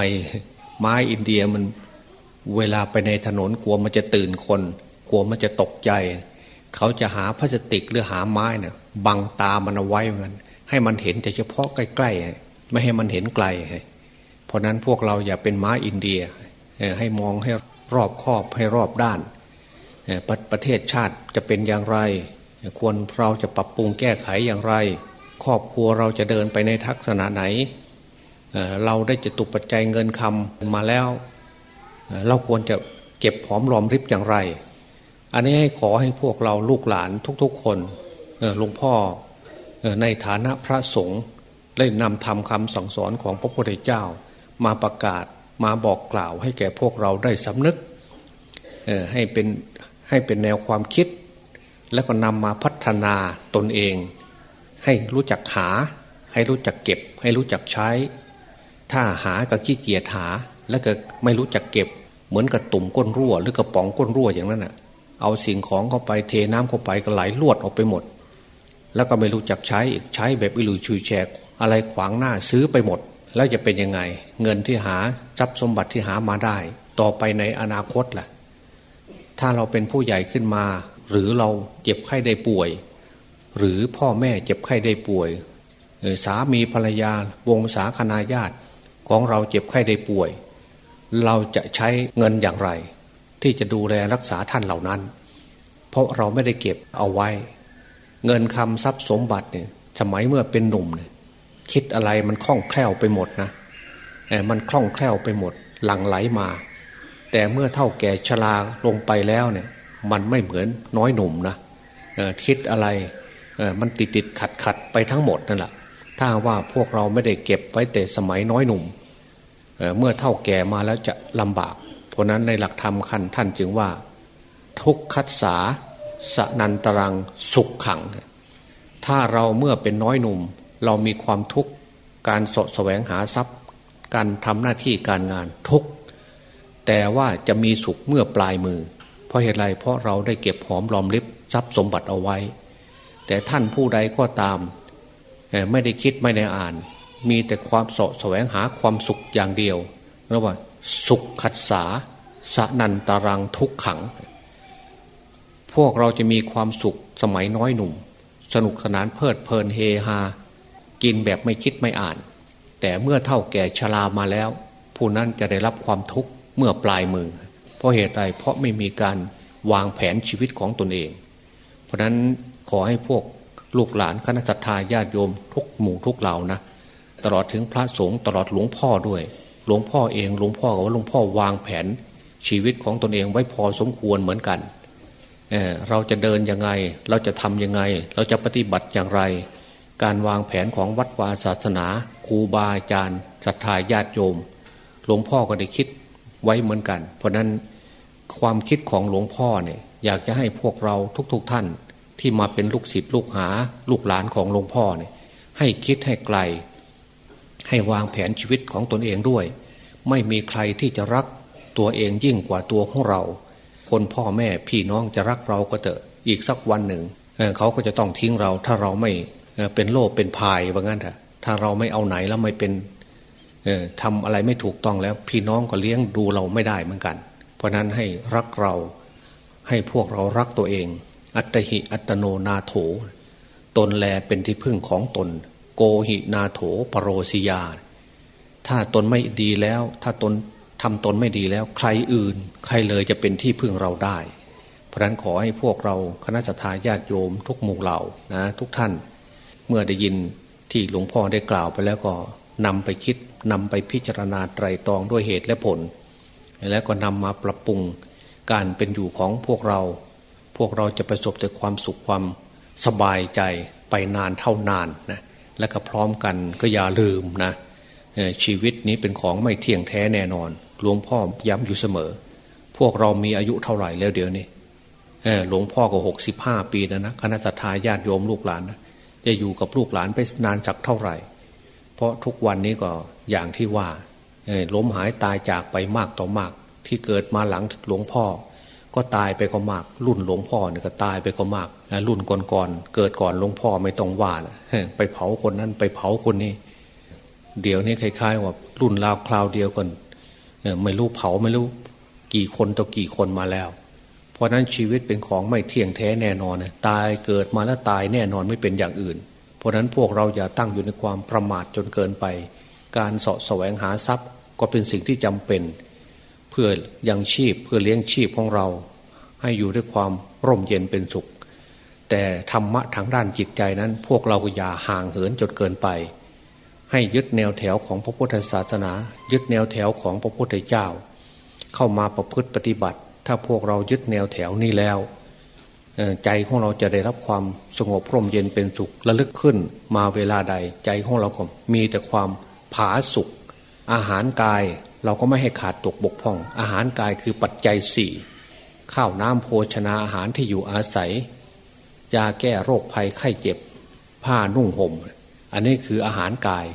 ม้าอินเดียมันเวลาไปในถนนกลัวมันจะตื่นคน กลัวมันจะตกใจ เขาจะหาพลาสติกหรือหาไม้เนี่ยบังตามันเอาไว้เหมือนกันให้มันเห็นแต่เฉพาะใกล้ๆไม่ให้มันเห็นไกลเพราะนั้นพวกเราอย่าเป็นม้าอินเดียให้มองให้รอบครอบให้รอบด้านปประเทศชาติจะเป็นอย่างไร ควรเราจะปรับปรุงแก้ไขอย่างไร ครอบครัวเราจะเดินไปในทักษณะไหนเราได้จะตุปัจจัยเงินคำมาแล้วเราควรจะเก็บหอมรอมริบอย่างไร อันนี้ให้ขอให้พวกเราลูกหลานทุกๆคนหลวงพ่อในฐานะพระสงฆ์ได้นำทำคำสั่งสอนของพระพุทธเจ้า มาประกาศมาบอกกล่าวให้แก่พวกเราได้สำนึกให้เป็นให้เป็นแนวความคิด แล้วก็นำมาพัฒนาตนเอง ให้รู้จักหา ให้รู้จักเก็บ ให้รู้จักใช้ ถ้าหาก็ขี้เกียจหา แล้วก็ไม่รู้จักเก็บ เหมือนกับตุ่มก้นรั่ว หรือกระป๋องก้นรั่วอย่างนั้นอะ เอาสิ่งของเข้าไปเทน้ำเข้าไปก็ไหลลวดออกไปหมด แล้วก็ไม่รู้จักใช้อีกใช้แบบอิลุยชุยแชกอะไรขวางหน้าซื้อไปหมด แล้วจะเป็นยังไง เงินที่หาทรัพย์สมบัติที่หามาได้ ต่อไปในอนาคตล่ะ ถ้าเราเป็นผู้ใหญ่ขึ้นมา หรือเราเจ็บไข้ได้ป่วย หรือพ่อแม่เจ็บไข้ได้ป่วย สามีภรรยาวงศาคณาญาติของเราเจ็บไข้ได้ป่วย เราจะใช้เงินอย่างไร ที่จะดูแลรักษาท่านเหล่านั้น เพราะเราไม่ได้เก็บเอาไว้ เงินคำทรัพย์สมบัติเนี่ยสมัยเมื่อเป็นหนุ่มเนี่ยคิดอะไรมันคล่องแคล่วไปหมดนะมันคล่องแคล่วไปหมดหลั่งไหลมา แต่เมื่อเท่าแก่ชราลงไปแล้วเนี่ย มันไม่เหมือนน้อยหนุ่มนะคิดอะไร มันติดติดขัดขัดไปทั้งหมดนั่นแหละถ้าว่าพวกเราไม่ได้เก็บไว้แต่สมัยน้อยหนุ่มเเมื่อเท่าแก่มาแล้วจะลำบาก เพราะนั้นในหลักธรรมคันท่านจึงว่า ทุกขัดสาสนันตรังสุขขัง ถ้าเราเมื่อเป็นน้อยหนุ่ม เรามีความทุกข์การสะแสวงหาทรัพย์ การทำหน้าที่การงานทุกแต่ว่าจะมีสุขเมื่อปลายมือ เพราะเหตุไรเพราะเราได้เก็บหอมรอมริบทรัพย์สมบัติเอาไว้ แต่ท่านผู้ใดก็ตาม ไม่ได้คิดไม่ได้อ่าน มีแต่ความสะแสวงหาความสุขอย่างเดียวเรียกว่า สุขขัดสาสนันตารังทุกขัง พวกเราจะมีความสุขสมัยน้อยหนุ่ม สนุกสนานเพลิดเพลินเฮฮา กินแบบไม่คิดไม่อ่าน แต่เมื่อเท่าแก่ชรามาแล้ว ผู้นั้นจะได้รับความทุกข์เมื่อปลายมือ เพราะเหตุใดเพราะไม่มีการวางแผนชีวิตของตนเอง เพราะนั้น ขอให้พวกลูกหลานคณะสัตยาญาติโยมทุกหมู่ทุกเหล่านะตลอดถึงพระสงฆ์ตลอดหลวงพ่อด้วย หลวงพ่อเองหลวงพ่อกับว่าหลวงพ่อวางแผน ชีวิตของตนเองไว้พอสมควรเหมือนกันเเราจะเดินยังไง เราจะทำยังไง เราจะปฏิบัติอย่างไร การวางแผนของวัดวาศาสนาครูบาอาจารย์ศรัทธาญาติโยม หลวงพ่อก็ได้คิดไว้เหมือนกัน เพราะนั้นความคิดของหลวงพ่อเนี่ยอยากจะให้พวกเราทุกๆทท่าน ที่มาเป็นลูกศิษย์ลูกหา ลูกหลานของหลวงพ่อเนี่ยให้คิดให้ไกล ให้วางแผนชีวิตของตนเองด้วย ไม่มีใครที่จะรักตัวเองยิ่งกว่าตัวของเรา คนพ่อแม่พี่น้องจะรักเราก็เถอะอีกสักวันหนึ่งเขาก็จะต้องทิ้งเรา ถ้าเราไม่เป็นโลภเป็นพายว่างั้นเถอะถ้าเราไม่เอาไหนแล้วไม่เป็นทำอะไรไม่ถูกต้องแล้ว พี่น้องก็เลี้ยงดูเราไม่ได้เหมือนกัน เพราะนั้นให้รักเราให้พวกเรารักตัวเอง อัตหิอัตโนนาโถ ตนแลเป็นที่พึ่งของตน โกหินาโถปรโรสิยา ถ้าตนไม่ดีแล้ว ถ้าตนทำตนไม่ดีแล้ว ใครอื่น ใครเลยจะเป็นที่พึ่งเราได้ เพราะนั้นขอให้พวกเราคณะสัตยาติโยม ทุกหมู่เหล่านะทุกท่าน เมื่อได้ยินที่หลวงพ่อได้กล่าวไปแล้วก็นำไปคิดนำไปพิจารณาไตรตรองด้วยเหตุและผล แล้วก็นำมาปรับปรุงการเป็นอยู่ของพวกเรา พวกเราจะประสบแต่ความสุขความสบายใจไปนานเท่านานนะและก็พร้อมกันก็อย่าลืมนะชีวิตนี้เป็นของไม่เที่ยงแท้แน่นอนหลวงพ่อย้ำอยู่เสมอ พวกเรามีอายุเท่าไหร่แล้วเดี๋ยวนี้หลวงพ่อก็หกสิบห้าปีนะนะคณะสัตยาญาติโยมลูกหลานนะจะอยู่กับลูกหลานไปนานจักเท่าไหร่ เพราะทุกวันนี้ก็อย่างที่ว่าล้มหายตายจากไปมากต่อมาก ที่เกิดมาหลังหลวงพ่อ ก็ตายไปก็มาก รุ่นหลวงพ่อเนี่ยก็ตายไปก็มาก รุ่นก่อนๆเกิดก่อนหลวงพ่อไม่ต้องว่าไปเผาคนนั้นไปเผาคนนี้ เดี๋ยวนี้คล้ายๆว่ารุ่นราวคราวเดียวกันไม่รู้เผาไม่รู้กี่คนต่อกี่คนมาแล้ว เพราะนั้นชีวิตเป็นของไม่เที่ยงแท้แน่นอนตายเกิดมาแล้วตายแน่นอนไม่เป็นอย่างอื่น เพราะนั้นพวกเราอย่าตั้งอยู่ในความประมาทจนเกินไป การเสาะแสวงหาทรัพย์ก็เป็นสิ่งที่จำเป็น เพื่อยังชีพเพื่อเลี้ยงชีพของเรา ให้อยู่ด้วยความร่มเย็นเป็นสุข แต่ธรรมะทางด้านจิตใจนั้น พวกเราอย่าห่างเหินจนเกินไป ให้ยึดแนวแถวของพระพุทธศาสนา ยึดแนวแถวของพระพุทธเจ้า เข้ามาประพฤติปฏิบัติ ถ้าพวกเรายึดแนวแถวนี้แล้วใจของเราจะได้รับความสงบร่มเย็นเป็นสุขระลึกขึ้นมาเวลาใด ใจของเราก็มีแต่ความผาสุข อาหารกาย เราก็ไม่ให้ขาดตกบกพร่อง อาหารกายคือปัจจัยสี่ข้าวน้ำโภชนาอาหารที่อยู่อาศัยยาแก้โรคภัยไข้เจ็บ ผ้านุ่งห่ม อันนี้คืออาหารกาย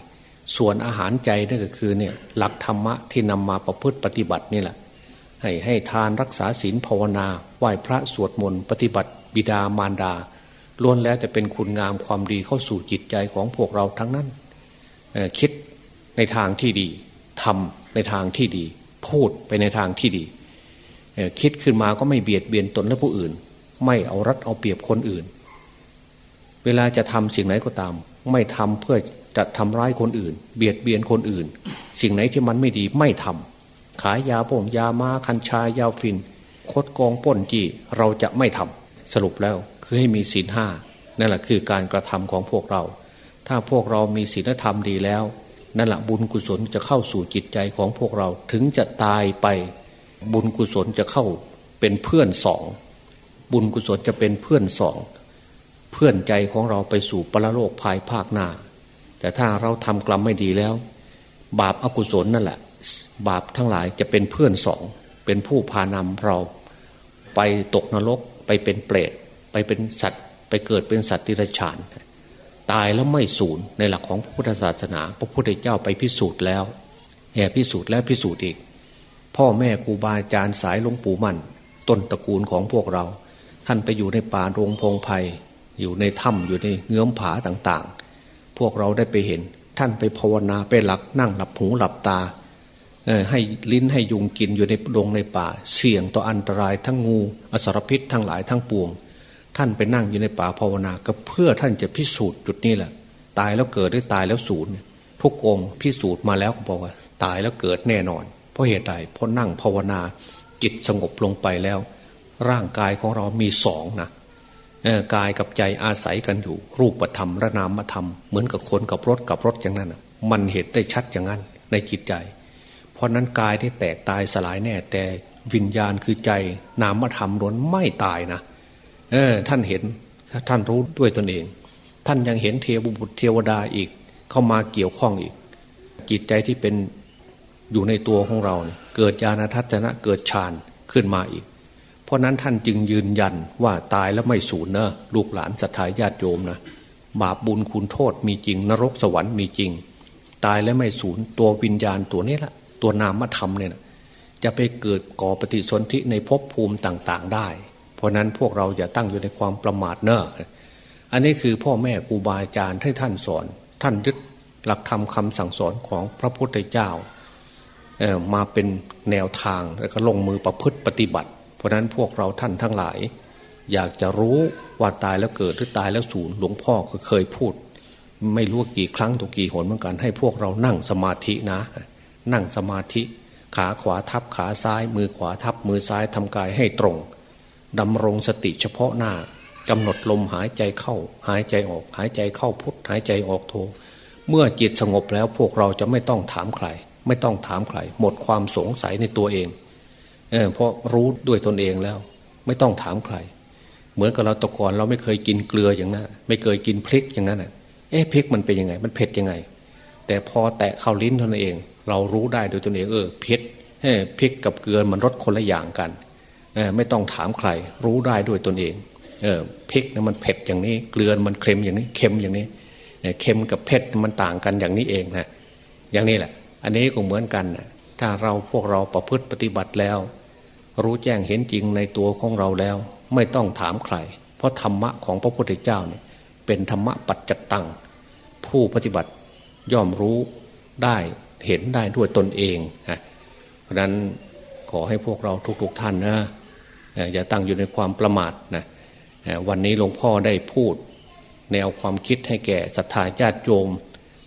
ส่วนอาหารใจนั่นก็คือเนี่ยหลักธรรมะที่นำมาประพฤติปฏิบัตินี่แหละ ให้ให้ทานรักษาศีลภาวนาไหว้พระสวดมนต์ปฏิบัติ บิดามารดาล้วนแล้วจะเป็นคุณงามความดีเข้าสู่จิตใจของพวกเราทั้งนั้นคิดในทางที่ดี ทำในทางที่ดี พูดไปในทางที่ดี คิดขึ้นมาก็ไม่เบียดเบียนตนและผู้อื่น ไม่เอารัดเอาเปรียบคนอื่น เวลาจะทำสิ่งไหนก็ตาม ไม่ทำเพื่อจะทำร้ายคนอื่น เบียดเบียนคนอื่น สิ่งไหนที่มันไม่ดีไม่ทำขายยาป่งยามาคัญชายาฟิน คดกองป้นจีเราจะไม่ทำสรุปแล้วคือให้มีศีลห้านั่นแหละคือการกระทำของพวกเรา ถ้าพวกเรามีศีลธรรมดีแล้ว นั่นแหละบุญกุศลจะเข้าสู่จิตใจของพวกเราถึงจะตายไปบุญกุศลจะเข้าเป็นเพื่อนสอง บุญกุศลจะเป็นเพื่อนสอง เพื่อนใจของเราไปสู่ปรโลกภายภาคหน้า แต่ถ้าเราทำกรรมไม่ดีแล้ว บาปอากุศลนั่นแหละ บาปทั้งหลายจะเป็นเพื่อนสอง เป็นผู้พานำเรา ไปตกนรกไปเป็นเปรตไปเป็นสัตว์ ไปเกิดเป็นสัตว์ที่รฉาน ตายแล้วไม่สูญในหลักของพระพุทธศาสนา พระพุทธเจ้าไปพิสูจน์แล้วแห่พิสูจน์แล้วพิสูจน์อีก พ่อแม่ครูบาอาจารย์สายหลวงปู่มั่น ต้นตระกูลของพวกเรา ท่านไปอยู่ในป่าโรงพงไพ่อยู่ในถ้ำอยู่ในเงื้อมผาต่างๆ พวกเราได้ไปเห็น ท่านไปภาวนาไปหลักนั่งหลับหูหลับตาให้ลิ้นให้ยุงกินอยู่ในดงในป่า เสี่ยงต่ออันตรายทั้งงู อสรพิษทั้งหลายทั้งปวง ท่านไปนั่งอยู่ในป่าภาวนา ก็เพื่อท่านจะพิสูจน์จุดนี้แหละ ตายแล้วเกิดหรือตายแล้วสูญทุกองค์พิสูจน์มาแล้วก็บอกว่า ตายแล้วเกิดแน่นอน เพราะเหตุใดเพราะนั่งภาวนา จิตสงบลงไปแล้ว ร่างกายของเรามีสองนะกายกับใจอาศัยกันอยู่ รูปธรรมระนามธรรม เหมือนกับคนกับรถกับรถอย่างนั้นมันเห็นได้ชัดอย่างนั้นในจิตใจ เพราะนั้นกายที่แตกตายสลายแน่แต่วิญญาณคือใจนามธรรมล้วนไม่ตายนะเออ ท่านเห็นท่านรู้ด้วยตนเอง ท่านยังเห็นเทวบุตรเทวดาอีก เข้ามาเกี่ยวข้องอีก จิตใจที่เป็นอยู่ในตัวของเราเนี่ยเกิดญาณทัศนะเกิดฌานขึ้นมาอีก เพราะนั้นท่านจึงยืนยันว่าตายแล้วไม่สูญนะลูกหลานศรัทธาญาติโยมนะบาปบุญคุณโทษมีจริง นรกสวรรค์มีจริง ตายแล้วไม่สูญตัววิญญาณตัวนี้ละตัวนามธรรมเนี่ยนะจะไปเกิดก่อปฏิสนธิในภพภูมิต่าง ๆ ได้ ราะนั้นพวกเราอย่าตั้งอยู่ในความประมาทเนอะอันนี้คือพ่อแม่ครูบาอาจารย์ให้ท่านสอน ท่านยึดหลักธรรมคาสั่งสอนของพระพุทธเจ้ามาเป็นแนวทางแล้วก็ลงมือประพฤติปฏิบัติ เพราะนั้นพวกเราท่านทั้งหลาย อยากจะรู้ว่าตายแล้วเกิดหรือตายแล้วสูญหลวงพ่อก็เคยพูด ไม่รู้กี่ครั้งตัวกี่หนเหมือนกันให้พวกเรานั่งสมาธินะ นั่งสมาธิ ขาขวาทับขาซ้าย มือขวาทับมือซ้ายทำกายให้ตรง ดำรงสติเฉพาะหน้ากำหนดลมหายใจเข้า หายใจออก หายใจเข้าพุทหายใจออกโท เมื่อจิตสงบแล้วพวกเราจะไม่ต้องถามใคร ไม่ต้องถามใคร หมดความสงสัยในตัวเองเออเพราะรู้ด้วยตนเองแล้ว ไม่ต้องถามใคร เหมือนกับเราตะกอนเราไม่เคยกินเกลืออย่างนั้นไม่เคยกินพริกอย่างนั้นอะเอ๊ะพริกมันเป็นยังไง มันเผ็ดยังไง แต่พอแตะเข้าลิ้นเท่านั้นเอง เรารู้ได้โดยตนเองเออเผ็ดเออพริกกับเกลือมันรสคนละอย่างกัน ไม่ต้องถามใคร รู้ได้ด้วยตนเองเออพริกนะมันเผ็ดอย่างนี้ เกลือมันเค็มอย่างนี้เค็มอย่างนี้เค็มกับเผ็ดมันต่างกันอย่างนี้เองนะอย่างนี้แหละ อันนี้ก็เหมือนกันนะถ้าเราพวกเราประพฤติปฏิบัติแล้ว รู้แจ้งเห็นจริงในตัวของเราแล้ว ไม่ต้องถามใคร เพราะธรรมะของพระพุทธเจ้าเนี่ยเป็นธรรมะปัจจตัง ผู้ปฏิบัติย่อมรู้ได้เห็นได้ด้วยตนเองนะเพราะนั้นขอให้พวกเราทุกๆทท่านนะ อย่าตั้งอยู่ในความประมาทนะวันนี้หลวงพ่อได้พูด แนวความคิดให้แก่ศรัทธาญาติโยม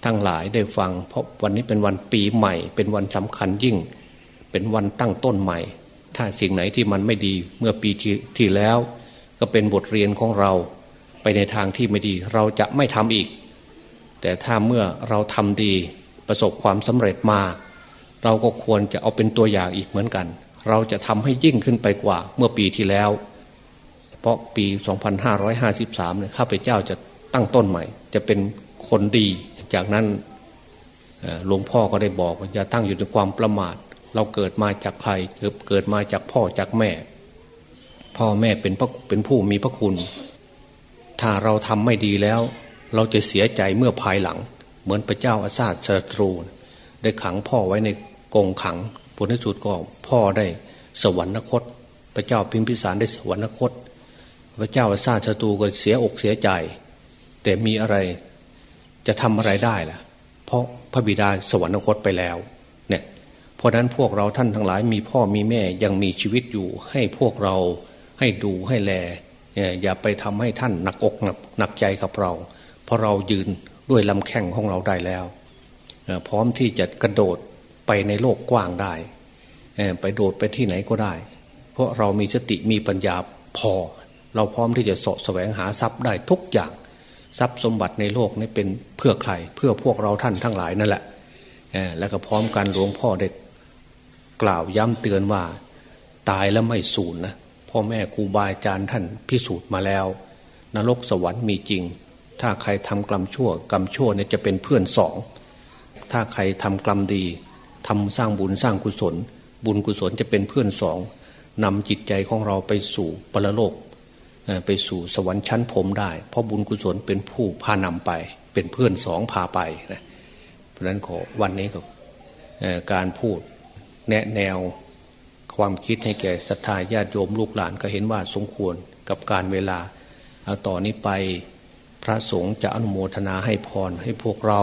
ทั้งหลายได้ฟัง เพราะวันนี้เป็นวันปีใหม่ เป็นวันสำคัญยิ่ง เป็นวันตั้งต้นใหม่ ถ้าสิ่งไหนที่มันไม่ดีเมื่อปีที่ที่แล้ว ก็เป็นบทเรียนของเรา ไปในทางที่ไม่ดีเราจะไม่ทำอีก แต่ถ้าเมื่อเราทำดีประสบความสำเร็จมา เราก็ควรจะเอาเป็นตัวอย่างอีกเหมือนกัน เราจะทำให้ยิ่งขึ้นไปกว่า เมื่อปีที่แล้ว เพราะปี 2553เนี่ยข้าพเจ้าจะตั้งต้นใหม่ จะเป็นคนดี จากนั้นหลวงพ่อก็ได้บอกว่าอย่าตั้งอยู่ในความประมาท เราเกิดมาจากใครเกิดมาจากพ่อจากแม่ พ่อแม่เป็นพระเป็นผู้มีพระคุณ ถ้าเราทำไม่ดีแล้ว เราจะเสียใจเมื่อภายหลัง เหมือนพระเจ้าอาซาสตรู ได้ขังพ่อไว้ในกรงขัง ผลที่สุดก็พ่อได้สวรรคต พระเจ้าพิมพิสารได้สวรรคต พระเจ้าอาซาสตรูก็เสียอกเสียใจ แต่มีอะไรจะทำอะไรได้ล่ะ เพราะพระบิดาสวรรคตไปแล้วเนี่ยเพราะนั้นพวกเราท่านทั้งหลายมีพ่อมีแม่ยังมีชีวิตอยู่ ให้พวกเราให้ดูให้แลอย่าไปทำให้ท่านหนักอกหนักหนักใจกับเรา เพราะเรายืนด้วยลำแข้งของเราได้แล้ว พร้อมที่จะกระโดด ไปในโลกกว้างได้ ไปโดดไปที่ไหนก็ได้ เพราะเรามีสติมีปัญญาพอ เราพร้อมที่จะสะแสวงหาทรัพย์ได้ทุกอย่าง ทรัพย์สมบัติในโลกนี้เป็นเพื่อใคร เพื่อพวกเราท่านทั้งหลายนั่นแหละแล้วก็พร้อมกันหลวงพ่อได้กล่าวย้ำเตือนว่าตายแล้วไม่สูญนะพ่อแม่ครูบาอาจารย์ท่านพิสูจน์มาแล้ว นรกสวรรค์มีจริง ถ้าใครทำกรรมชั่ว กรรมชั่วเนี่ยจะเป็นเพื่อนสอง ถ้าใครทำกรรมดี ทำสร้างบุญสร้างกุศล บุญกุศลจะเป็นเพื่อนสองนำจิตใจของเราไปสู่ปรโลกไปสู่สวรรค์ชั้นผมได้ เพราะบุญกุศลเป็นผู้พานำไป เป็นเพื่อนสองพาไปนะเพราะนั้นขอวันนี้ก็การพูดแนะแนวความคิดให้แก่ศรัทธาญาติโยมลูกหลานก็เห็นว่าสมควรกับการเวลาต่อนนี้ไปพระสงฆ์จะอนุโมทนาให้พรให้พวกเรา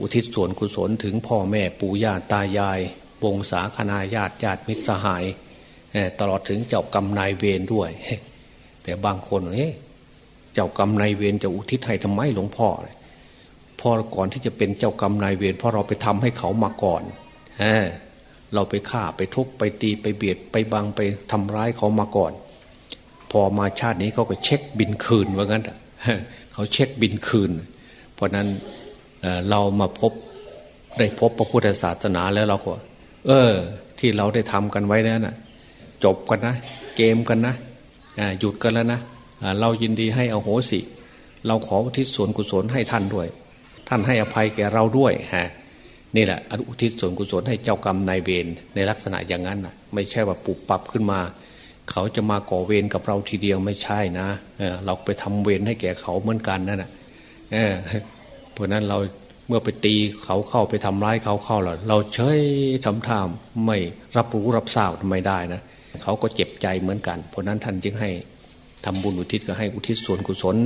อุทิศส่วนกุศลถึงพ่อแม่ปู่ย่าตายายวงศาคณาญาติญาติมิตรสหาย ตลอดถึงเจ้ากรรมนายเวรด้วย แต่บางคนเฮ้เจ้ากรรมนายเวรจะอุทิศให้ทำไมหลวงพ่อพอก่อนที่จะเป็นเจ้ากรรมนายเวรเพราะเราไปทำให้เขามาก่อนเราไปฆ่าไปทุบไปตีไปเบียดไปบังไปทำร้ายเขามาก่อน พอมาชาตินี้เขาก็เช็คบินคืนว่างั้นเขาเช็คบินคืน เพราะนั้น เรามาพบได้พบพระพุทธศาสนาแล้วเราก็ เออ ที่เราได้ทำกันไว้แล้วนะ่ะจบกันนะ เกมกันนะหยุดกันแล้วนะเรายินดีให้อโหสิ เราขออุทิศส่วนกุศลให้ท่านด้วย ท่านให้อภัยแก่เราด้วยฮะนี่แหละอุทิศส่วนกุศลให้เจ้ากรรมนายเวรในลักษณะอย่างนั้นนะไม่ใช่ว่าปุบปับขึ้นมา เขาจะมาก่อเวรกับเราทีเดียวไม่ใช่นะเเราไปทำเวรให้แก่เขาเหมือนกันนั่นแหะ เพราะนั้นเราเมื่อไปตีเขาเข้าไปทำร้ายเขาเข้าเราเราเฉยทำท่าไม่รับรู้รับทราบไม่ได้นะเขาก็เจ็บใจเหมือนกัน เพราะนั้นท่านจึงให้ทำบุญอุทิศก็ให้อุทิศส่วนกุศล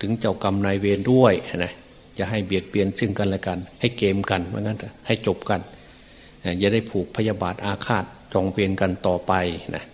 ถึงเจ้ากรรมนายเวรด้วยนะจะให้เบียดเบียนซึ่งกันและกัน ให้เกมกันเหมือนกันให้จบกันอย่าได้ผูกพยาบาทอาฆาตจองเวรกันต่อไปนะ